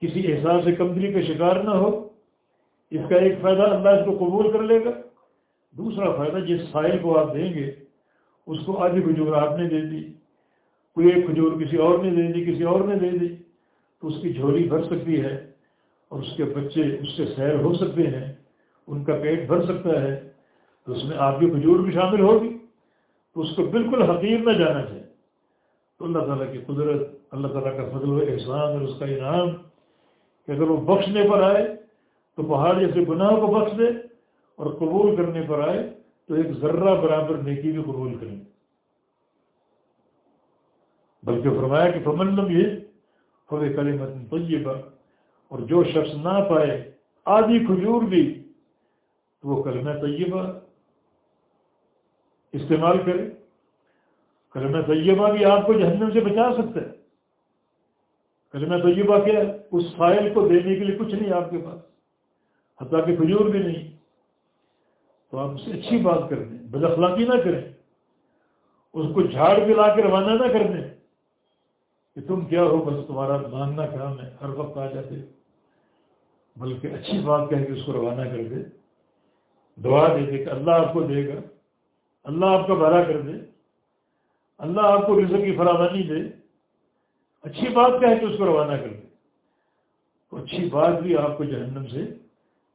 کسی احساس سے کمزوری کا شکار نہ ہو۔ اس کا ایک فائدہ اللہ اس کو قبول کر لے گا۔ دوسرا فائدہ جس سائل کو آپ دیں گے، اس کو آدھی کھجور آپ نے دے دی۔ کوئی ایک کھجور کسی اور نے دے دی، کسی اور نے دے دی۔ تو اس کی جھولی بھر سکتی ہے اور اس کے بچے اس سے سیر ہو سکتے ہیں۔ ان کا پیٹ بھر سکتا ہے۔ تو اس میں آپ کی کھجور بھی شامل ہوگی۔ تو اس کو بالکل حقیر نہ جانا چاہیے۔ تو اللہ تعالیٰ کی قدرت، اللہ تعالیٰ کا فضل و احسان اور اس کا انعام کہ اگر وہ بخشنے پر آئے تو پہاڑ جیسے گناہ کو بخش دے اور قبول کرنے پر آئے تو ایک ذرہ برابر نیکی بھی قبول کریں بلکہ فرمایا کہ فمنم یہ فوے کلی متن طیبہ، اور جو شخص نہ پائے، آدھی کھجور بھی، تو وہ کلمہ طیبہ استعمال کرے۔ کلمہ طیبہ بھی آپ کو جہنم سے بچا سکتا ہے۔ کلمہ طیبہ کیا اس فائل کو دینے کے لیے کچھ نہیں آپ کے پاس، حتیٰ کہ کھجور بھی نہیں۔ تو آپ اسے اچھی بات کر دیں بد اخلاقی نہ کریں۔ اس کو جھاڑ کے لا کے روانہ نہ کر دیں کہ تم کیا ہو، بس تمہارا ماننا کام ہے، ہر وقت آ جاتے۔ بلکہ اچھی بات کہہ کے اس کو روانہ کر دے۔ دعا دے دے کہ اللہ آپ کو دے گا۔ اللہ آپ کا بھرا کر دے، اللہ آپ کو رزق کی فراوانی دے۔ اچھی بات کہہ کے اس کو روانہ کر دے۔ تو اچھی بات بھی آپ کو جہنم سے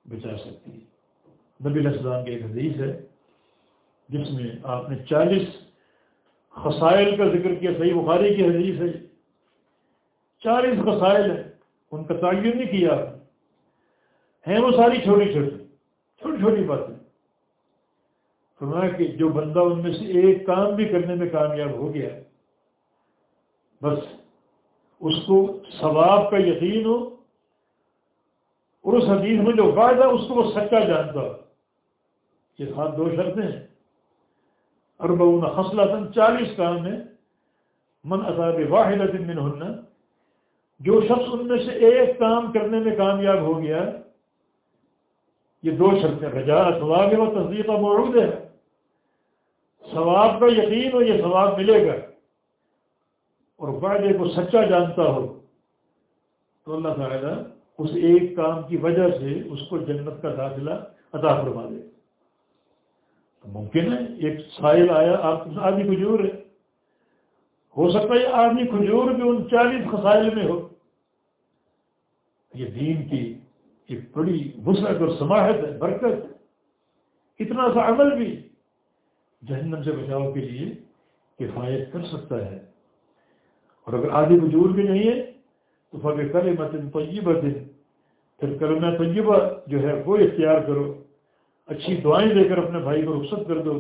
بچا سکتی ہے۔ نبی السلام کی ایک حدیث ہے، جس میں آپ نے چالیس خسائل کا ذکر کیا، صحیح بخاری کی حدیث ہے۔ چالیس خسائل ہیں، ان کا تعین نہیں کیا ہیں وہ ساری چھوٹی چھوٹی چھوٹی چھوٹی باتیں۔ فرمایا کہ جو بندہ ان میں سے ایک کام بھی کرنے میں کامیاب ہو گیا بس اس کو ثواب کا یقین ہو، اور اس حدیث میں جو وعدہ اس کو وہ سچا جانتا یہ ساتھ دو شرطیں ہیں۔ اور بہن چالیس کام ہے من اصاب واحد من ہننا جو شخص ان میں سے ایک کام کرنے میں کامیاب ہو گیا یہ دو شرطیں رجا ثواب و تصدیق کا موجود ہے۔ ثواب کا یقین ہو یہ ثواب ملے گا۔ اور وعدے کو سچا جانتا ہو۔ تو اللہ تعالیٰ اس ایک کام کی وجہ سے اس کو جنت کا داخلہ عطا فرما دے۔ تو ممکن ہے ایک سائل آیا، آپ آدھی کھجور ہے۔ ہو سکتا ہے آدمی کھجور بھی ان چالیس خسائل میں ہو۔ یہ دین کی ایک بڑی وسعت اور سماحت ہے، برکت، اتنا سا عمل بھی جہنم سے بچاؤ کے لیے کفایت کر سکتا ہے۔ اور اگر آدھی وجود بھی نہیں ہے، تو فقر کرے متن طیبہ دن پھر کرنا طیبہ جو ہے وہ اختیار کرو، اچھی دعائیں دے کر اپنے بھائی کو رخصت کر دو،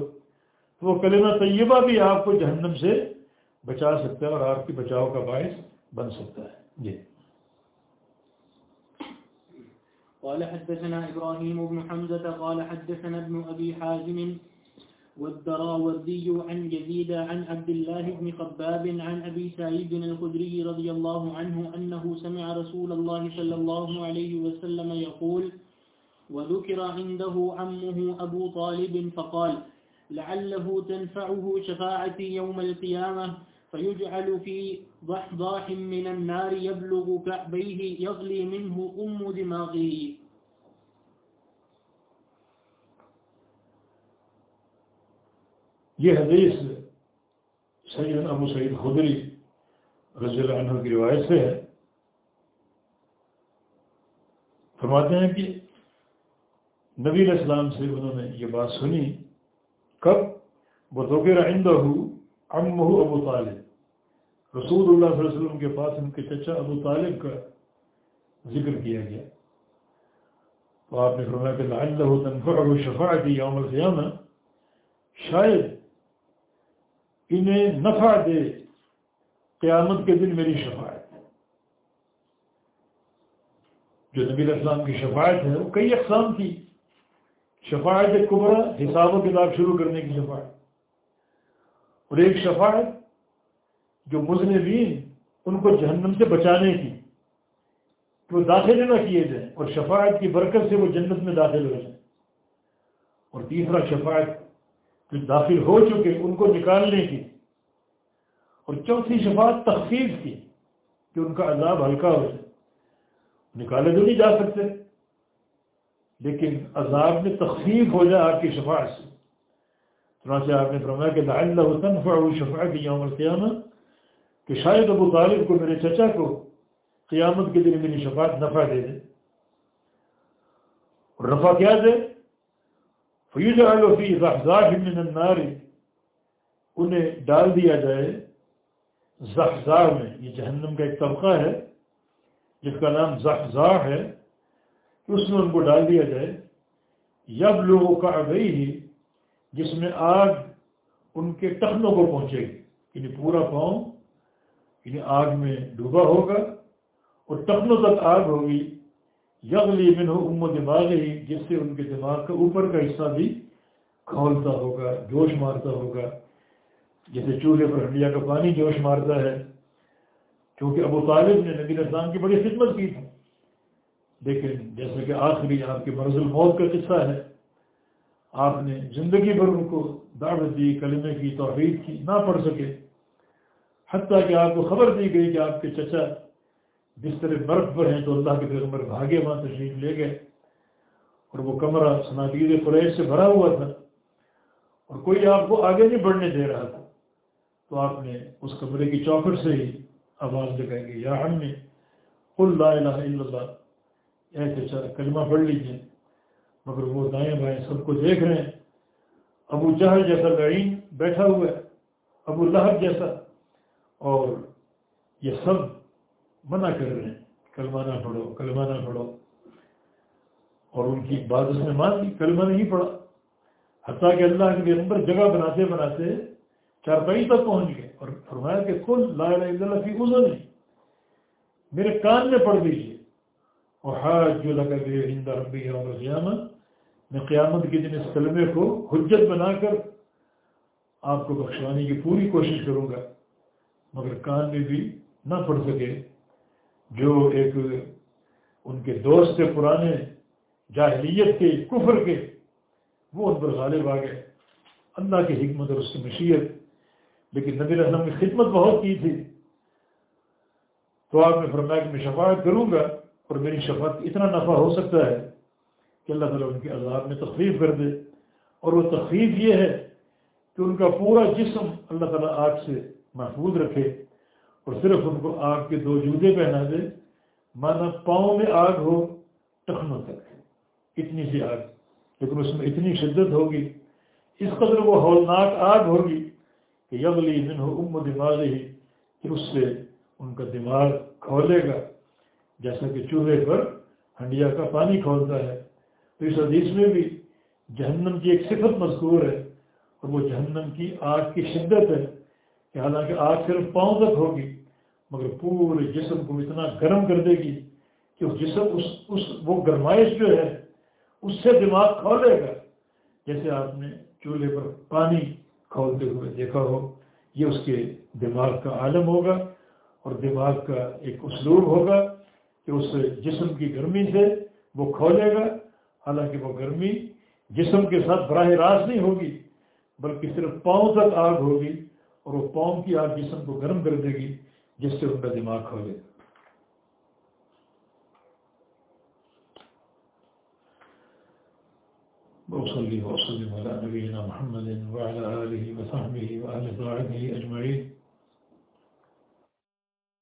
تو وہ کلمہ طیبہ بھی آپ کو جہنم سے بچا سکتا ہے اور آپ کی بچاؤ کا باعث بن سکتا ہے۔ جی۔ قال حدثنا إبراهيم بن حمزة قال حدثنا ابن أبي حازم والدراوردي عن يزيد عن عبد الله بن خباب عن أبي سعيد الخدري رضي الله عنه أنه سمع رسول الله صلى الله عليه وسلم يقول، وذكر عنده عمه أبو طالب فقال، لعله تنفعه شفاعتي يوم القيامة، فيجعل في ضحضاح من النار يبلغ كعبيه يغلي منه أم دماغه یہ حدیث سید ابو سعید خدری رضی اللہ عنہ کی روایت سے ہے۔ فرماتے ہیں کہ نبی علیہ السلام سے انہوں نے یہ بات سنی، کب؟ وہ آئندہ ہو ام ابو طالب۔ رسول اللہ صلی اللہ علیہ وسلم کے پاس ان کے چچا ابو طالب کا ذکر کیا گیا۔ تو آپ نے فرمایا کہ اللہ تنفع شفاعتی یوم القیامہ، شاید انہیں نفع دے قیامت کے دن میری شفاعت۔ جو نبی السلام کی شفاعت ہے، وہ کئی اقسام کی شفاعت کبرا حساب و کتاب شروع کرنے کی شفاعت۔ اور ایک شفاعت جو مذنبین ان کو جہنم سے بچانے کی کہ وہ داخل نہ کیے جائیں اور شفاعت کی برکت سے وہ جنت میں داخل ہو جائیں۔ اور تیسرا شفاعت جو داخل ہو چکے، ان کو نکالنے کی۔ اور چوتھی شفاعت تخفیف کی، کہ ان کا عذاب ہلکا ہو جائے۔ نکالے تو نہیں جا سکتے، لیکن عذاب میں تخفیف ہو جائے آپ کی شفاعت سے۔ چنانچہ آپ نے فرمایا کہ اللہ تنفع شفاعت یوم القیامہ کہ شاید ابو طالب کو میرے چچا کو قیامت کے دن میری شفاعت نفع دے دے۔ اور نفع کیا دے؟ فی من النار۔ انہیں ڈال دیا جائے زحزار میں۔ یہ جہنم کا ایک طبقہ ہے، جس کا نام زحزار ہے۔ اس میں ان کو ڈال دیا جائے۔ یب لوگوں کا اگئی ہی جس میں آگ ان کے ٹخنوں کو پہنچے گی۔ یعنی پورا پاؤں یعنی آگ میں ڈوبا ہوگا اور ٹخنوں تک آگ ہوگی، یغلی من ہو ام دماغ ہی جس سے ان کے دماغ کا اوپر کا حصہ بھی کھولتا ہوگا، جوش مارتا ہوگا۔ جیسے چولہے پر ہنڈیا کا پانی جوش مارتا ہے۔ کیونکہ ابو طالب نے نبی اسلام کی بڑی خدمت کی تھی۔ لیکن جیسے کہ آخری آپ کے مرض الموت کا قصہ ہے۔ آپ نے زندگی بھر ان کو دعوت دی، کلمے کی توحید کی، نہ پڑھ سکے۔ حتیٰ کہ آپ کو خبر دی گئی کہ آپ کے چچا جس طرح برف پر ہیں تو اللہ کے پیغمبر بھاگے وہاں تشریف لے گئے اور وہ کمرہ صنعتیر قریش سے بھرا ہوا تھا اور کوئی آپ کو آگے نہیں بڑھنے دے رہا تھا تو آپ نے اس کمرے کی چوکھٹ سے ہی آواز لگائیں گے یا ہم نے لا الہ الا اللہ۔ ایسے اچھا کلمہ پڑھ لیجیے مگر وہ دائیں بائیں سب کو دیکھ رہے ہیں۔ ابو جہل جیسا لڑین بیٹھا ہوا ہے، ابو لہب جیسا۔ اور یہ سب منع کر رہے ہیں۔ کلمہ نہ پڑھو، کلمہ نہ پڑھو۔ اور ان کی بات اس نے مان لی، کلمہ نہیں پڑھا۔ حتیٰ کہ اللہ کے نمبر جگہ بناتے بناتے چارپائی تک پہنچ گئے اور فرمایا کہ کل لا الہ الا اللہ فی نہیں میرے کان میں پڑھ دیجیے اور حاج جو لگا گئے ہندا ربی اور قیامت میں قیامت کے دن اس کلمے کو حجت بنا کر آپ کو بخشوانے کی پوری کوشش کروں گا۔ مگر کان میں بھی نہ پڑھ سکے۔ جو ایک ان کے دوست تھے پرانے جاہلیت کے، کفر کے، وہ ان پر غالب آ گئے۔ اللہ کی حکمت اور اس کی مشیت۔ لیکن نبی رحم کی خدمت بہت کی تھی۔ تو آپ نے فرمایا کہ میں شفاعت کروں گا اور میری شفاعت اتنا نفع ہو سکتا ہے کہ اللہ تعالیٰ ان کے عذاب میں تخفیف کر دے۔ اور وہ تخفیف یہ ہے کہ ان کا پورا جسم اللہ تعالیٰ آگ سے محفوظ رکھے اور صرف ان کو آگ کے دو جوتے پہنا دے، مانا پاؤں میں آگ ہو ٹخنوں تک اتنی سی آگ۔ لیکن اس میں اتنی شدت ہوگی، اس قدر وہ ہولناک آگ ہوگی کہ یغلی من ہو ام دماغ ہی کہ اس سے ان کا دماغ کھولے گا۔ جیسا کہ چولہے پر ہنڈیا کا پانی کھولتا ہے۔ تو اس حدیث میں بھی جہنم کی ایک صفت مذکور ہے اور وہ جہنم کی آگ کی شدت ہے۔ کہ حالانکہ آگ صرف پاؤں تک ہوگی، مگر پورے جسم کو اتنا گرم کر دے گی کہ جسم، اس اس، وہ گرمائش جو ہے، اس سے دماغ کھولے گا۔ جیسے آپ نے چولہے پر پانی کھولتے ہوئے دیکھا ہو، یہ اس کے دماغ کا عالم ہوگا اور دماغ کا ایک اسلوب ہوگا کہ اس جسم کی گرمی سے وہ کھولے گا۔ حالانکہ وہ گرمی جسم کے ساتھ براہ راست نہیں ہوگی، بلکہ صرف پاؤں تک آگ ہوگی۔ اور وہ پاؤں کی آگ جسم کو گرم کر دے گی، جس سے ان کا دماغ کھولے۔ گا وصلي وسلم على نبينا محمد وعلى آله وصحبه وآل طاعته أجمعين